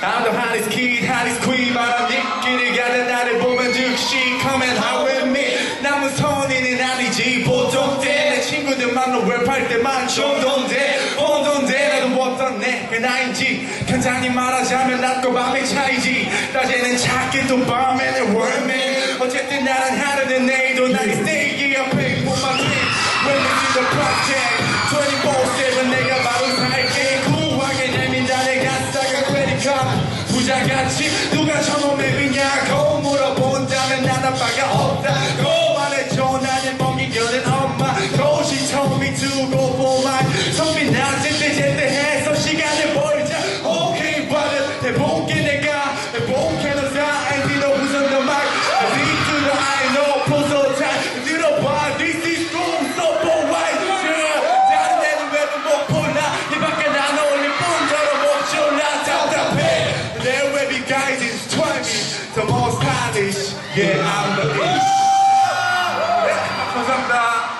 I'm the hottest kid, hottest queen 바람 입기를 가다 나를 보면 즉시 and hide with me. 남은 선인은 아니지 보통 때내 친구들 만나 랩할 때만 충동돼? 본동돼. 나도 어떤 내그 나인지. 간단히 말하자면 낮과 밤의 차이지. 낮에는 작게 또 밤에는 월맨 어쨌든 나는 하루는 내일도 스테이 부자같이 누가 저놈의 비냐고 물어본다면 난 아빠가 없다고 말해줘 나는 먹이려는 엄마. 도시 처음이 두고 보만 stylish yeah I'm the ace